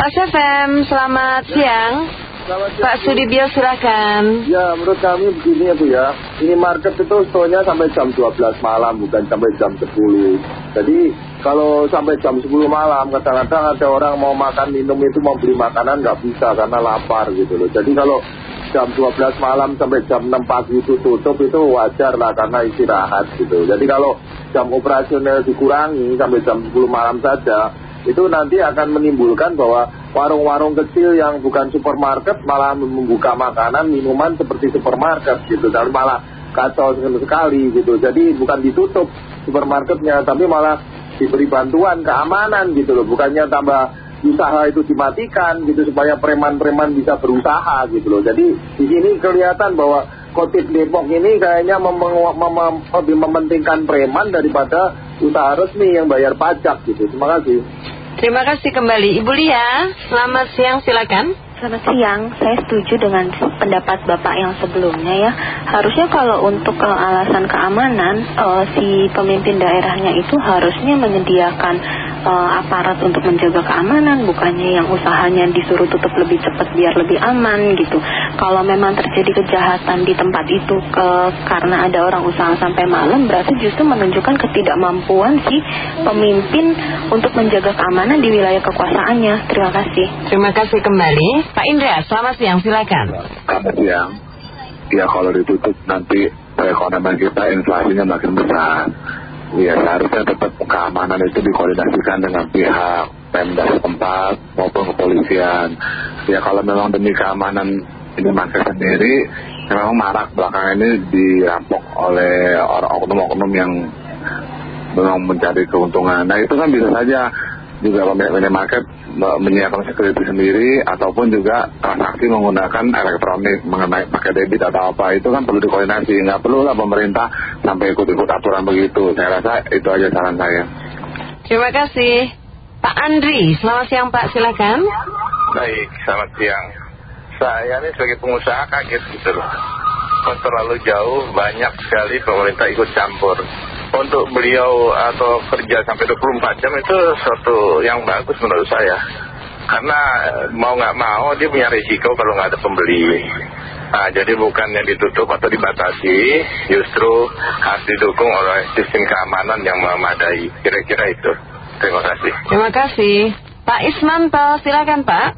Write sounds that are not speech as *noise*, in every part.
Pak Syafem, selamat siang. Selamat siang. Pak Sudibyo silakan. Ya, menurut kami begini ya Bu ya. Ini market itu store-nya sampai jam 12 malam, bukan sampai jam 10. Jadi kalau sampai jam 10 malam, kadang-kadang ada orang mau makan minum itu mau beli makanan nggak bisa karena lapar gitu loh. Jadi kalau jam 12 malam sampai jam 6 pagi itu tutup itu wajar lah karena istirahat gitu. Jadi kalau jam operasional dikurangi sampai jam 10 malam saja, itu nanti akan menimbulkan bahwa warung-warung kecil yang bukan supermarket malah membuka makanan, minuman seperti supermarket gitu. Dan malah kacau sekali gitu. Jadi bukan ditutup supermarketnya, tapi malah diberi bantuan keamanan gitu loh. Bukannya tambah usaha itu dimatikan gitu supaya preman-preman bisa berusaha gitu loh. Jadi di sini kelihatan bahwa Kotip Depok ini kayaknya mem mem lebih mementingkan preman daripada usaha resmi yang bayar pajak gitu. Terima kasih. Terima kasih kembali. Ibu Lia, selamat siang silakan. Selamat siang, saya setuju dengan pendapat Bapak yang sebelumnya ya. Harusnya kalau untuk uh, alasan keamanan, uh, si pemimpin daerahnya itu harusnya menyediakan uh, aparat untuk menjaga keamanan, bukannya yang usahanya disuruh tutup lebih cepat biar lebih aman gitu. Kalau memang terjadi kejahatan di tempat itu ke, karena ada orang usaha sampai malam, berarti justru menunjukkan ketidakmampuan si pemimpin untuk menjaga keamanan di wilayah kekuasaannya. Terima kasih. Terima kasih kembali. Pak Indra, selamat siang silakan. Selamat siang. Ya kalau ditutup nanti perekonomian kita inflasinya makin besar. Ya seharusnya tetap keamanan itu dikoordinasikan dengan pihak Pemda setempat maupun kepolisian. Ya kalau memang demi keamanan ini market sendiri, memang marak belakangan ini dirampok oleh orang oknum-oknum yang memang mencari keuntungan. Nah itu kan bisa saja juga pemilik market menyiapkan security sendiri ataupun juga transaksi menggunakan elektronik mengenai pakai debit atau apa itu kan perlu dikoordinasi nggak perlu lah pemerintah sampai ikut-ikut aturan begitu saya rasa itu aja saran saya Terima kasih. Pak Andri, selamat siang Pak silakan. Baik, selamat siang. Saya ini sebagai pengusaha kaget gitu loh. Kok terlalu jauh banyak sekali pemerintah ikut campur. Untuk beliau atau kerja sampai 24 jam itu suatu yang bagus menurut saya. Karena mau nggak mau dia punya risiko kalau nggak ada pembeli. Nah, jadi bukannya ditutup atau dibatasi, justru harus didukung oleh sistem keamanan yang memadai. Kira-kira itu. Terima kasih. Terima kasih. Pak Ismanto, silakan Pak.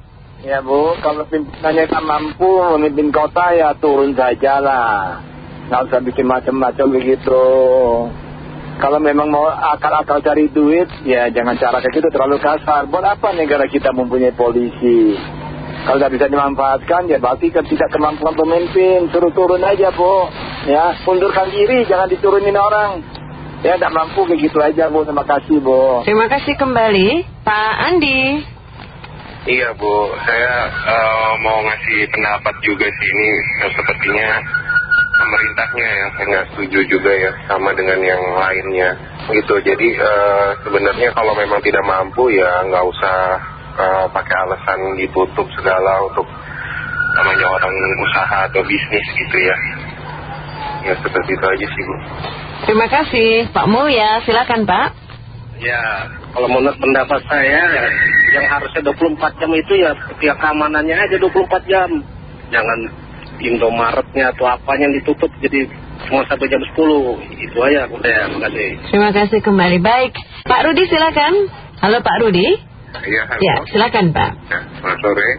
Ya Bu, kalau pimpinannya tak mampu memimpin kota ya turun saja lah. Nggak usah bikin macam-macam begitu. Kalau memang mau akal-akal cari duit, ya jangan cara kayak gitu terlalu kasar. Buat apa negara kita mempunyai polisi? Kalau tidak bisa dimanfaatkan, ya berarti kan tidak kemampuan pemimpin. Suruh turun aja Bu. Ya, undurkan diri, jangan diturunin orang. Ya, tidak mampu begitu aja Bu. Terima kasih Bu. Terima kasih kembali. Pak Andi. Iya Bu, saya eh, mau ngasih pendapat juga sih ini eh, sepertinya pemerintahnya yang saya nggak setuju juga ya sama dengan yang lainnya gitu. Jadi eh, sebenarnya kalau memang tidak mampu ya nggak usah eh, pakai alasan ditutup segala untuk namanya orang usaha atau bisnis gitu ya. Ya seperti itu aja sih Bu. Terima kasih. Pak Mulya, silakan Pak. Ya, kalau menurut pendapat saya, yang harusnya 24 jam itu ya pihak keamanannya aja 24 jam. Jangan Indomaretnya atau apanya yang ditutup jadi cuma sampai jam 10. Itu aja, udah, makasih. Terima kasih kembali. Baik. Pak Rudi silakan. Halo Pak Rudi. Iya, halo. Ya, silakan Pak. Ya, selamat sore.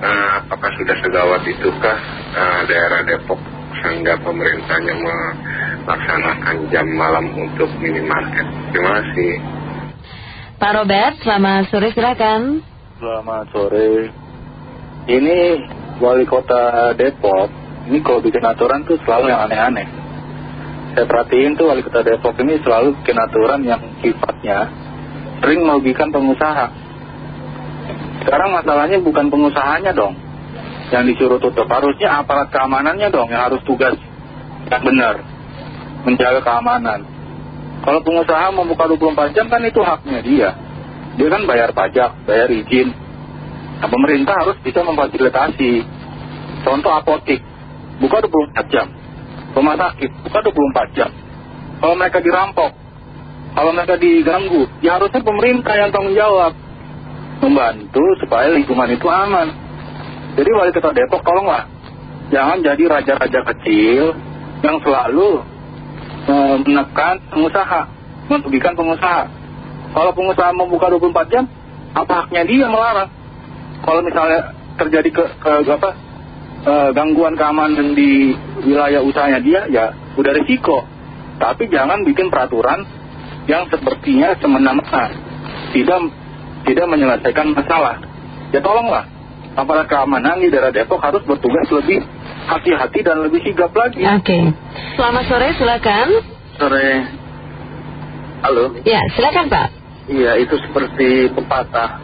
Eh, apakah sudah segawat itukah eh, daerah Depok sehingga pemerintahnya melaksanakan jam malam untuk minimarket? Terima kasih. Pak Robert, selamat sore silakan. Selamat sore. Ini wali kota Depok, ini kalau bikin aturan tuh selalu yang aneh-aneh. Saya perhatiin tuh wali kota Depok ini selalu bikin aturan yang sifatnya sering merugikan pengusaha. Sekarang masalahnya bukan pengusahanya dong yang disuruh tutup. Harusnya aparat keamanannya dong yang harus tugas yang benar menjaga keamanan. Kalau pengusaha mau buka 24 jam kan itu haknya dia. Dia kan bayar pajak, bayar izin. Nah pemerintah harus bisa memfasilitasi. Contoh apotik, buka 24 jam. Rumah sakit, buka 24 jam. Kalau mereka dirampok, kalau mereka diganggu, ya harusnya pemerintah yang tanggung jawab. Membantu supaya lingkungan itu aman. Jadi wali kota Depok tolonglah jangan jadi raja-raja kecil yang selalu eh, menekan pengusaha, merugikan pengusaha. Kalau pengusaha membuka 24 jam, apa haknya dia melarang? Kalau misalnya terjadi ke, ke apa, eh, gangguan keamanan di wilayah usahanya dia, ya udah risiko. Tapi jangan bikin peraturan yang sepertinya semena-mena, tidak tidak menyelesaikan masalah. Ya tolonglah, aparat keamanan di daerah Depok harus bertugas lebih hati-hati dan lebih sigap lagi. Oke. Selamat sore, silakan. Sore. Halo. Ya, silakan Pak. Iya, itu seperti pepatah.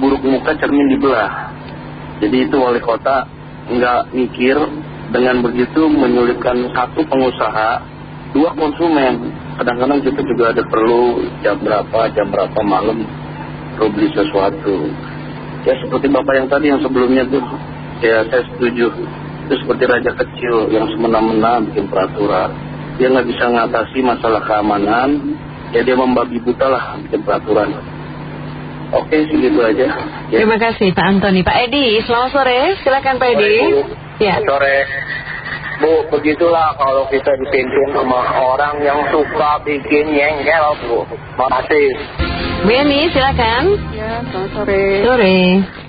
Buruk muka cermin dibelah. Jadi itu wali kota nggak mikir dengan begitu menyulitkan satu pengusaha, dua konsumen. Kadang-kadang kita juga ada perlu jam berapa, jam berapa malam perlu beli sesuatu. Ya seperti bapak yang tadi yang sebelumnya tuh, ya saya setuju. Itu seperti raja kecil yang semena-mena bikin peraturan. Dia nggak bisa ngatasi masalah keamanan, ya dia membabi buta lah bikin peraturan. Oke segitu aja. Ya. Terima kasih Pak Antoni. Pak Edi, selamat sore. Silakan Pak Edi. Ya. Sore. Bu, begitulah kalau kita dipimpin sama orang yang suka bikin yengkel, Bu. Makasih. Bu Yani, silakan. Ya, selamat sore. Sore.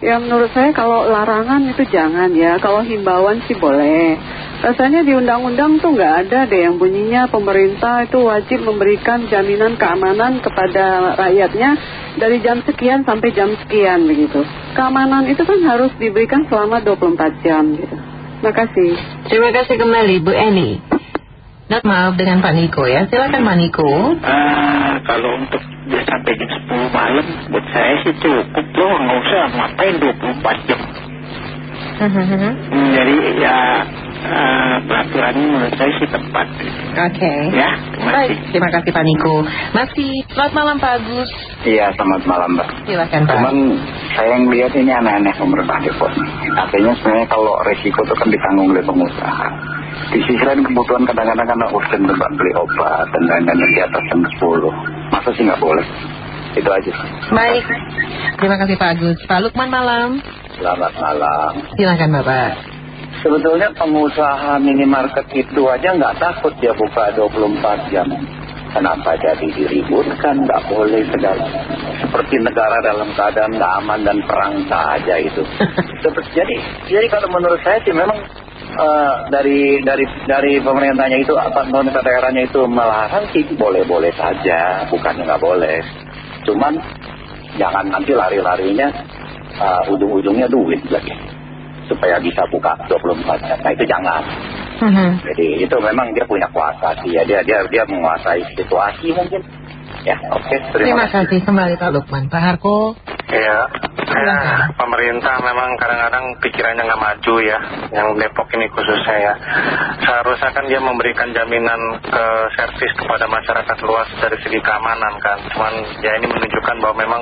Ya, menurut saya kalau larangan itu jangan ya. Kalau himbauan sih boleh. Rasanya di undang-undang tuh nggak ada deh yang bunyinya pemerintah itu wajib memberikan jaminan keamanan kepada rakyatnya dari jam sekian sampai jam sekian begitu. Keamanan itu kan harus diberikan selama 24 jam gitu. Makasih. Terima kasih kembali Bu Eni. Not maaf dengan Pak Niko ya. Silakan Pak Niko. Ah, kalau untuk ya, sampai jam 10 malam, buat saya sih cukup loh, nggak usah ngapain 24 jam. Hmm, Jadi ya ah, peraturannya menurut saya sih tepat. Oke. Ya, terima Baik, kasih. terima kasih Pak Niko. Masih, selamat malam Pak Agus. Iya, selamat malam Mbak. Silakan Pak. Cuman saya yang lihat ini aneh-aneh pemerintah Depok. Artinya sebenarnya kalau resiko itu kan ditanggung oleh pengusaha. Di sisi lain kebutuhan kadang-kadang karena urusan tempat beli obat dan lain-lain di atas jam 10. Masa sih nggak boleh? Itu aja sih. Baik. Terima kasih Pak Agus. Pak Lukman malam. Selamat malam. Silakan Bapak. Sebetulnya pengusaha minimarket itu aja nggak takut dia buka 24 jam. Kenapa jadi diributkan? Nggak boleh segala. Seperti negara dalam keadaan nggak aman dan perang saja itu. *laughs* Jadi, jadi kalau menurut saya sih memang eh, dari dari dari pemerintahnya itu apa pemerintah daerahnya itu melarang sih boleh-boleh saja, bukannya nggak boleh. Cuman jangan nanti lari-larinya eh, ujung-ujungnya duit lagi supaya bisa buka 24 jam. Nah itu jangan. Mhm. Jadi itu memang dia punya kuasa sih ya. Dia dia dia menguasai situasi mungkin. Ya oke Terima kasih kembali Pak Lukman. Pak Harko. Iya, ya, pemerintah memang kadang-kadang pikirannya nggak maju ya, yang Depok ini khususnya ya. Seharusnya kan dia memberikan jaminan ke servis kepada masyarakat luas dari segi keamanan kan. Cuman ya ini menunjukkan bahwa memang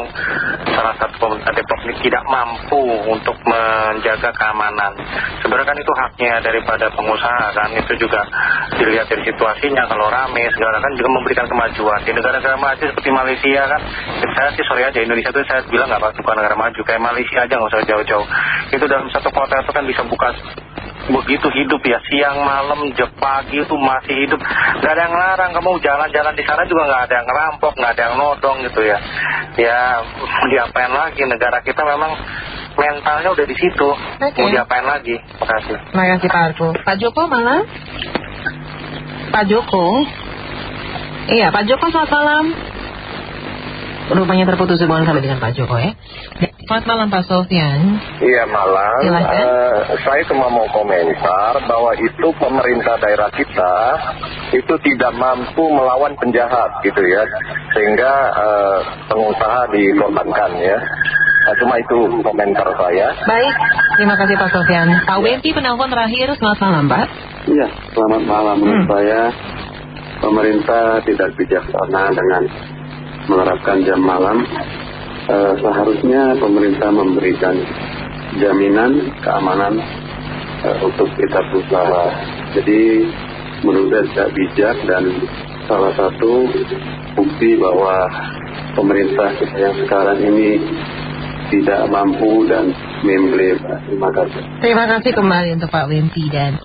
salah satu pemerintah Depok ini tidak mampu untuk menjaga keamanan. Sebenarnya kan itu haknya daripada pengusaha kan, itu juga dilihat dari situasinya kalau rame segala kan juga memberikan kemajuan. Di negara-negara maju seperti Malaysia kan, saya sih sorry aja Indonesia itu saya bilang nggak bukan negara maju kayak Malaysia aja nggak usah jauh-jauh. Itu dalam satu kota itu kan bisa buka begitu hidup ya siang malam pagi itu masih hidup nggak ada yang larang kamu jalan-jalan di sana juga nggak ada yang ngerampok nggak ada yang nodong gitu ya ya mau diapain lagi negara kita memang mentalnya udah di situ Oke. mau diapain lagi makasih Terima kasih Pak Harko. Pak Joko malam. Pak Joko. Iya Pak Joko selamat malam. Rupanya terputus hubungan kami dengan Pak Joko ya. Selamat malam Pak Sofian. Iya malam. Eh, saya cuma mau komentar bahwa itu pemerintah daerah kita itu tidak mampu melawan penjahat gitu ya, sehingga eh, pengusaha dikorbankan ya. Nah, cuma itu komentar saya. Baik, terima kasih Pak Sofian. Pak Wenti penelpon terakhir, selamat malam Pak. Iya, selamat malam. Menurut saya pemerintah tidak bijaksana dengan menerapkan jam malam. Eh, seharusnya pemerintah memberikan jaminan keamanan eh, untuk kita berusaha. Jadi menurut saya tidak bijak dan salah satu bukti bahwa pemerintah kita yang sekarang ini tidak mampu dan membeli. Terima kasih. Terima kasih kembali untuk Pak Wempi dan